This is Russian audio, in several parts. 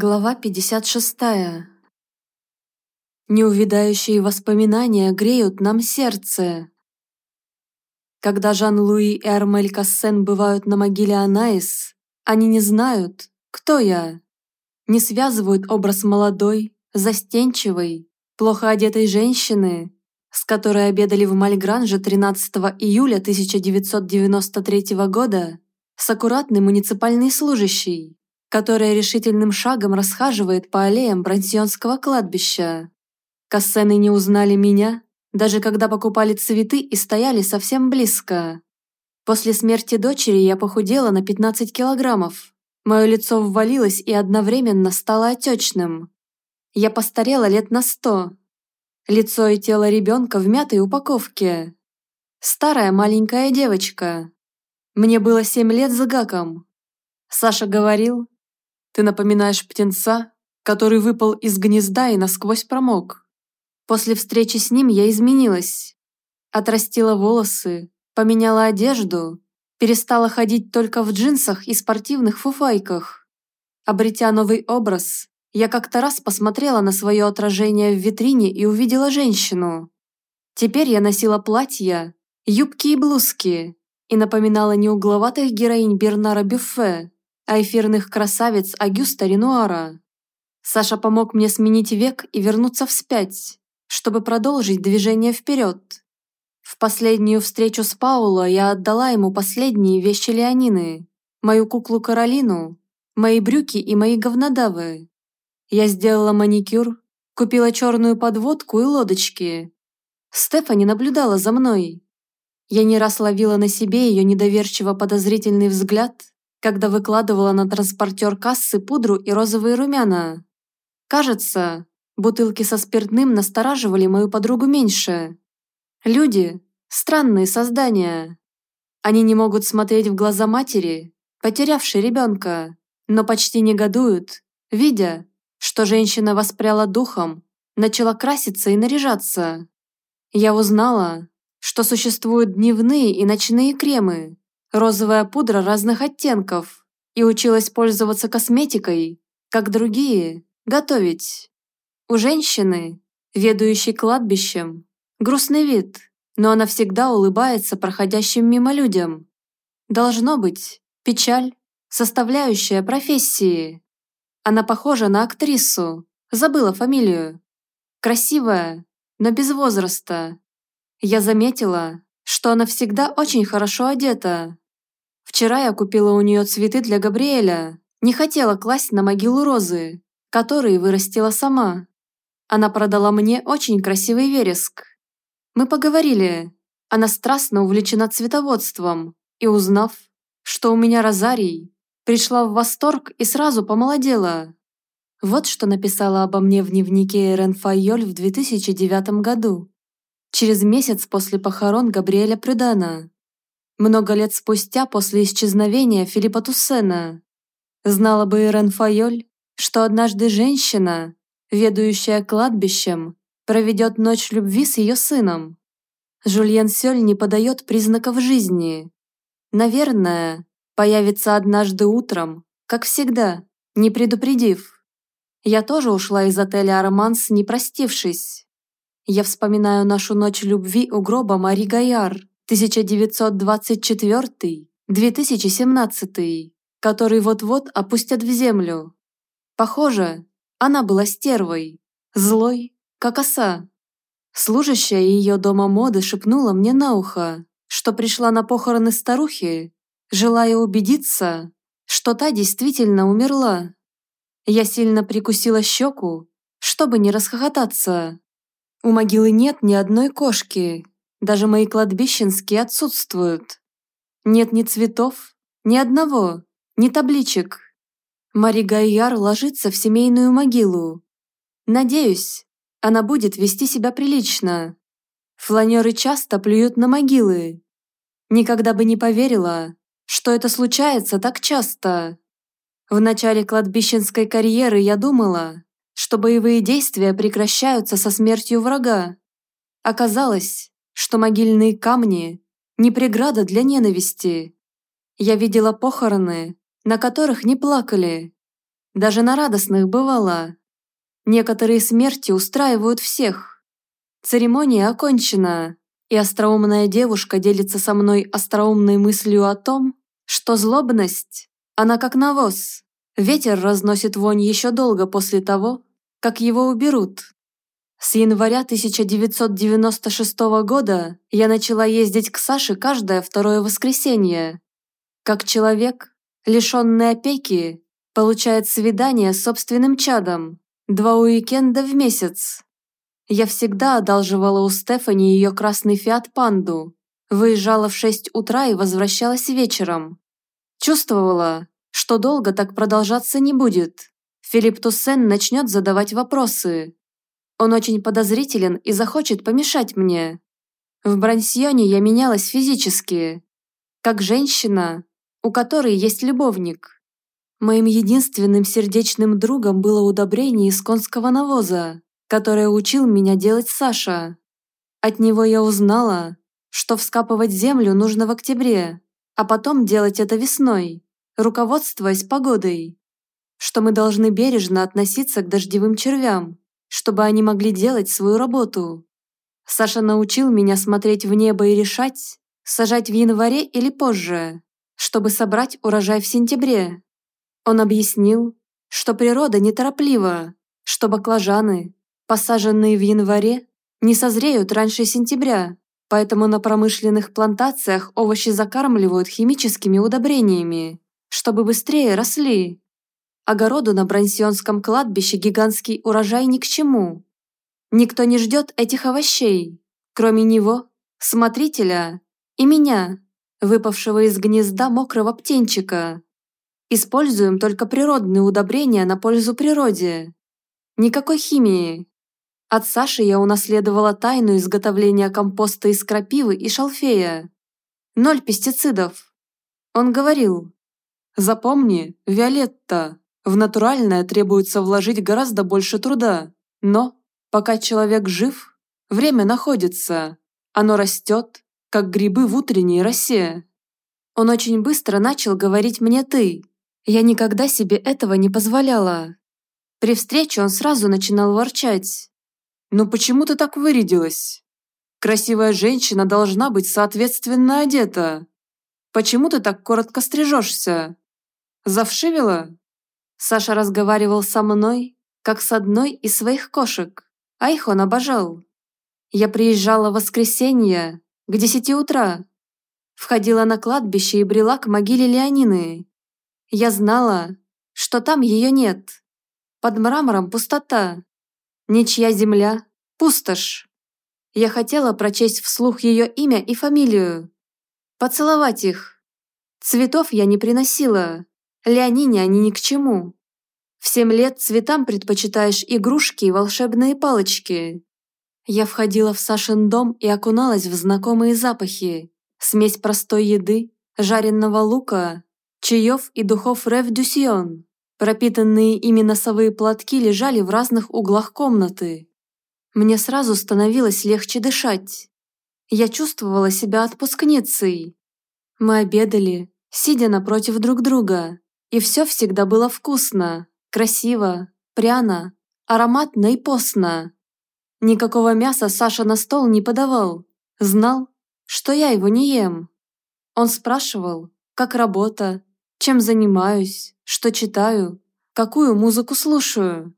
Глава 56. Неувидающие воспоминания греют нам сердце. Когда Жан-Луи и Армель Кассен бывают на могиле Анаис, они не знают, кто я. Не связывают образ молодой, застенчивой, плохо одетой женщины, с которой обедали в Мальгранже 13 июля 1993 года, с аккуратной муниципальной служащей, которая решительным шагом расхаживает по аллеям Брансионского кладбища. Кассены не узнали меня, даже когда покупали цветы и стояли совсем близко. После смерти дочери я похудела на 15 килограммов. Мое лицо ввалилось и одновременно стало отечным. Я постарела лет на сто. Лицо и тело ребенка в мятой упаковке. Старая маленькая девочка. Мне было семь лет с гаком. Саша говорил, ты напоминаешь птенца, который выпал из гнезда и насквозь промок. После встречи с ним я изменилась. Отрастила волосы, поменяла одежду, перестала ходить только в джинсах и спортивных фуфайках. Обретя новый образ, я как-то раз посмотрела на свое отражение в витрине и увидела женщину. Теперь я носила платья, юбки и блузки и напоминала не угловатых героинь Бернара Бюффе, а эфирных красавиц Агюста Ренуара. Саша помог мне сменить век и вернуться вспять, чтобы продолжить движение вперед. В последнюю встречу с Пауло я отдала ему последние вещи Леонины, мою куклу Каролину, мои брюки и мои говнодавы. Я сделала маникюр, купила черную подводку и лодочки. Стефани наблюдала за мной. Я не раз ловила на себе ее недоверчиво подозрительный взгляд когда выкладывала на транспортер кассы пудру и розовые румяна. Кажется, бутылки со спиртным настораживали мою подругу меньше. Люди – странные создания. Они не могут смотреть в глаза матери, потерявшей ребенка, но почти негодуют, видя, что женщина воспряла духом, начала краситься и наряжаться. Я узнала, что существуют дневные и ночные кремы, розовая пудра разных оттенков и училась пользоваться косметикой, как другие, готовить. У женщины, ведущей кладбищем, грустный вид, но она всегда улыбается проходящим мимо людям. Должно быть, печаль – составляющая профессии. Она похожа на актрису, забыла фамилию. Красивая, но без возраста. Я заметила, что она всегда очень хорошо одета. Вчера я купила у нее цветы для Габриэля. Не хотела класть на могилу розы, которые вырастила сама. Она продала мне очень красивый вереск. Мы поговорили. Она страстно увлечена цветоводством. И узнав, что у меня розарий, пришла в восторг и сразу помолодела. Вот что написала обо мне в дневнике Эрен Файоль в 2009 году через месяц после похорон Габриэля Прюдана, много лет спустя после исчезновения Филиппа Туссена. Знала бы Ирен Файоль, что однажды женщина, ведущая кладбищем, проведет ночь любви с ее сыном. Жульен Сёль не подает признаков жизни. Наверное, появится однажды утром, как всегда, не предупредив. Я тоже ушла из отеля «Ароманс», не простившись. Я вспоминаю нашу ночь любви у гроба Мари Гаяр, 1924-2017, который вот-вот опустят в землю. Похоже, она была стервой, злой, как оса. Служащая ее дома моды шепнула мне на ухо, что пришла на похороны старухи, желая убедиться, что та действительно умерла. Я сильно прикусила щеку, чтобы не расхохотаться. У могилы нет ни одной кошки, даже мои кладбищенские отсутствуют. Нет ни цветов, ни одного, ни табличек. Мари Гайяр ложится в семейную могилу. Надеюсь, она будет вести себя прилично. Фланеры часто плюют на могилы. Никогда бы не поверила, что это случается так часто. В начале кладбищенской карьеры я думала, что боевые действия прекращаются со смертью врага. Оказалось, что могильные камни – не преграда для ненависти. Я видела похороны, на которых не плакали. даже на радостных бывало. Некоторые смерти устраивают всех. Церемония окончена, и остроумная девушка делится со мной остроумной мыслью о том, что злобность, она как навоз. Ветер разносит вонь еще долго после того, как его уберут. С января 1996 года я начала ездить к Саше каждое второе воскресенье. Как человек, лишенный опеки, получает свидание с собственным чадом, два уикенда в месяц. Я всегда одалживала у Стефани ее красный Фиат Панду, выезжала в 6 утра и возвращалась вечером. Чувствовала, что долго так продолжаться не будет. Филипп Туссен начнет задавать вопросы, он очень подозрителен и захочет помешать мне. В Брансьоне я менялась физически, как женщина, у которой есть любовник. Моим единственным сердечным другом было удобрение из конского навоза, которое учил меня делать Саша. От него я узнала, что вскапывать землю нужно в октябре, а потом делать это весной, руководствуясь погодой. Что мы должны бережно относиться к дождевым червям, чтобы они могли делать свою работу. Саша научил меня смотреть в небо и решать, сажать в январе или позже, чтобы собрать урожай в сентябре. Он объяснил, что природа нетороплива, что баклажаны, посаженные в январе, не созреют раньше сентября, поэтому на промышленных плантациях овощи закармливают химическими удобрениями, чтобы быстрее росли. Огороду на Брансионском кладбище гигантский урожай ни к чему. Никто не ждет этих овощей, кроме него, смотрителя и меня, выпавшего из гнезда мокрого птенчика. Используем только природные удобрения на пользу природе. Никакой химии. От Саши я унаследовала тайну изготовления компоста из крапивы и шалфея. Ноль пестицидов. Он говорил, «Запомни, Виолетта, в натуральное требуется вложить гораздо больше труда. Но, пока человек жив, время находится. Оно растет, как грибы в утренней росе. Он очень быстро начал говорить мне «ты». Я никогда себе этого не позволяла. При встрече он сразу начинал ворчать. «Ну почему ты так вырядилась? Красивая женщина должна быть соответственно одета. Почему ты так коротко стрижешься? Завшивила?» Саша разговаривал со мной, как с одной из своих кошек, а их он обожал. Я приезжала в воскресенье к десяти утра, входила на кладбище и брела к могиле Леонины. Я знала, что там ее нет. Под мрамором пустота. Ничья земля, пустошь. Я хотела прочесть вслух ее имя и фамилию. Поцеловать их. Цветов я не приносила. Леонине они ни к чему. В семь лет цветам предпочитаешь игрушки и волшебные палочки. Я входила в Сашин дом и окуналась в знакомые запахи. Смесь простой еды, жареного лука, чаев и духов Рев Дюсьон. Пропитанные ими носовые платки лежали в разных углах комнаты. Мне сразу становилось легче дышать. Я чувствовала себя отпускницей. Мы обедали, сидя напротив друг друга. И все всегда было вкусно, красиво, пряно, ароматно и постно. Никакого мяса Саша на стол не подавал. Знал, что я его не ем. Он спрашивал, как работа, чем занимаюсь, что читаю, какую музыку слушаю.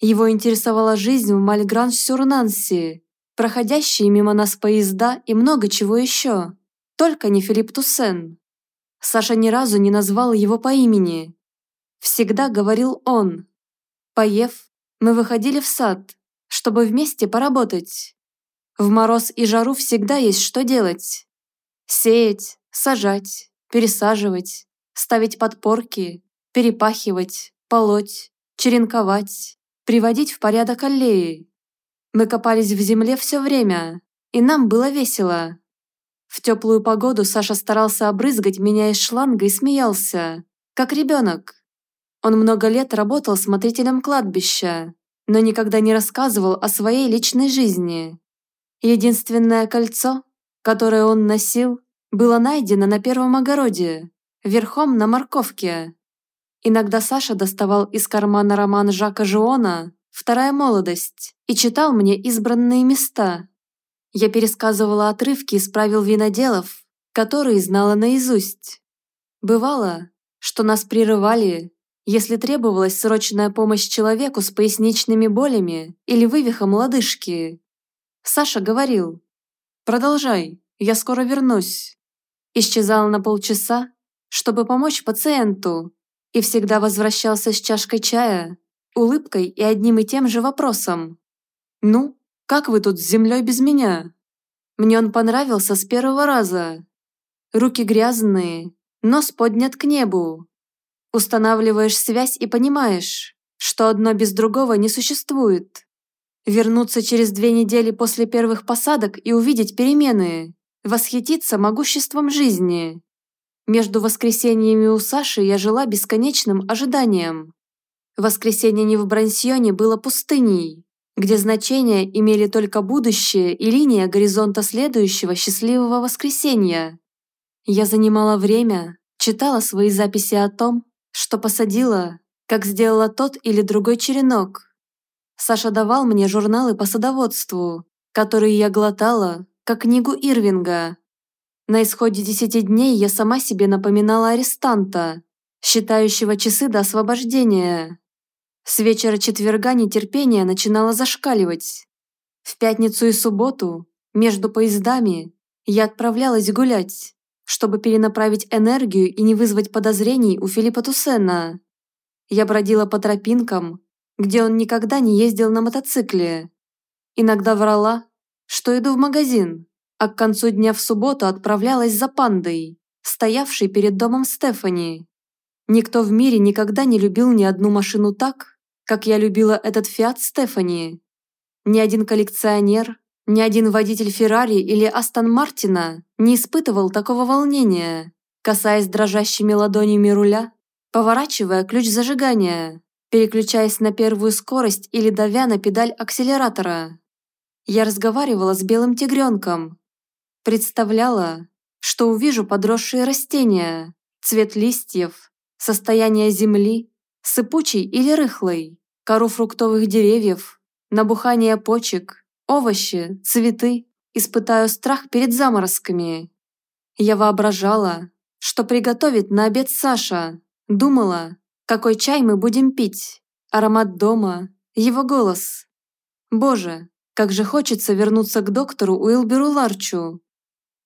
Его интересовала жизнь в Мальгранж-Сюр-Нанси, проходящие мимо нас поезда и много чего еще. Только не Филипп Туссен. Саша ни разу не назвал его по имени. Всегда говорил он. Поев, мы выходили в сад, чтобы вместе поработать. В мороз и жару всегда есть что делать. Сеять, сажать, пересаживать, ставить подпорки, перепахивать, полоть, черенковать, приводить в порядок аллеи. Мы копались в земле все время, и нам было весело. В теплую погоду Саша старался обрызгать меня из шланга и смеялся, как ребенок. Он много лет работал смотрителем кладбища, но никогда не рассказывал о своей личной жизни. Единственное кольцо, которое он носил, было найдено на первом огороде, верхом на морковке. Иногда Саша доставал из кармана роман Жака Жиона «Вторая молодость» и читал мне избранные места. Я пересказывала отрывки из правил виноделов, которые знала наизусть. Бывало, что нас прерывали, если требовалась срочная помощь человеку с поясничными болями или вывихом лодыжки. Саша говорил «Продолжай, я скоро вернусь». Исчезал на полчаса, чтобы помочь пациенту, и всегда возвращался с чашкой чая, улыбкой и одним и тем же вопросом. «Ну, как вы тут с землей без меня?» Мне он понравился с первого раза. Руки грязные, нос поднят к небу. Устанавливаешь связь и понимаешь, что одно без другого не существует. Вернуться через две недели после первых посадок и увидеть перемены, восхититься могуществом жизни. Между воскресеньями у Саши я жила бесконечным ожиданием. Воскресенье не в Брансьоне было пустыней, где значения имели только будущее и линия горизонта следующего счастливого воскресенья. Я занимала время, читала свои записи о том, что посадила, как сделала тот или другой черенок. Саша давал мне журналы по садоводству, которые я глотала, как книгу Ирвинга. На исходе десяти дней я сама себе напоминала арестанта, считающего часы до освобождения. С вечера четверга нетерпение начинало зашкаливать. В пятницу и субботу, между поездами, я отправлялась гулять, чтобы перенаправить энергию и не вызвать подозрений у Филиппа Туссена. Я бродила по тропинкам, где он никогда не ездил на мотоцикле. Иногда врала, что иду в магазин, а к концу дня в субботу отправлялась за пандой, стоявшей перед домом Стефани. Никто в мире никогда не любил ни одну машину так, как я любила этот Фиат Стефани. Ни один коллекционер, ни один водитель Феррари или Астон Мартина не испытывал такого волнения, касаясь дрожащими ладонями руля, поворачивая ключ зажигания, переключаясь на первую скорость или давя на педаль акселератора. Я разговаривала с белым тигренком, представляла, что увижу подросшие растения, цвет листьев, состояние земли, сыпучей или рыхлой, кору фруктовых деревьев, набухание почек, овощи, цветы, испытаю страх перед заморозками. Я воображала, что приготовит на обед Саша, думала, какой чай мы будем пить, аромат дома, его голос. Боже, как же хочется вернуться к доктору Уилберу Ларчу,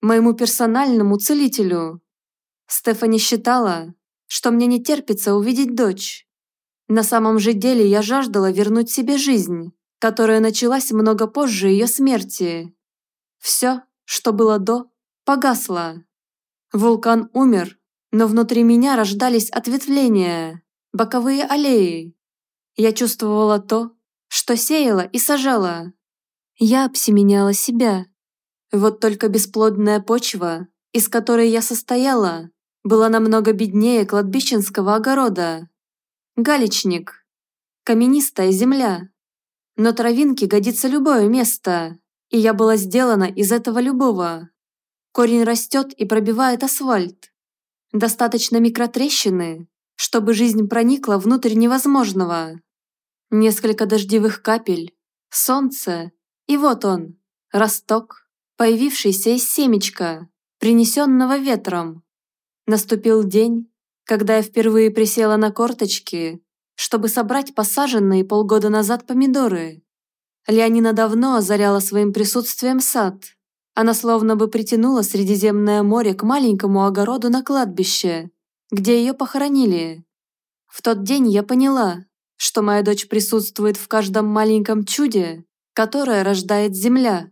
моему персональному целителю. Стефани считала, что мне не терпится увидеть дочь. На самом же деле я жаждала вернуть себе жизнь, которая началась много позже ее смерти. Все, что было до, погасло. Вулкан умер, но внутри меня рождались ответвления, боковые аллеи. Я чувствовала то, что сеяла и сажала. Я обсеменяла себя. Вот только бесплодная почва, из которой я состояла, была намного беднее кладбищенского огорода. Галечник. Каменистая земля. Но травинке годится любое место, и я была сделана из этого любого. Корень растет и пробивает асфальт. Достаточно микротрещины, чтобы жизнь проникла внутрь невозможного. Несколько дождевых капель, солнце, и вот он, росток появившийся из семечка, принесенного ветром. Наступил день, когда я впервые присела на корточки, чтобы собрать посаженные полгода назад помидоры. Леонина давно озаряла своим присутствием сад. Она словно бы притянула Средиземное море к маленькому огороду на кладбище, где ее похоронили. В тот день я поняла, что моя дочь присутствует в каждом маленьком чуде, которое рождает земля.